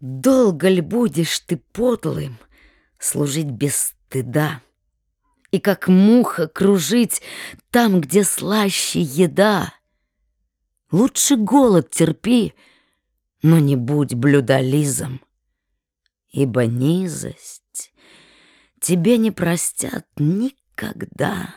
Долго ли будешь ты подлым служить без стыда? И как муха кружить там, где слаще еда? Лучше голод терпи, но не будь блюдолизом, Ибо низость тебе не простят никогда.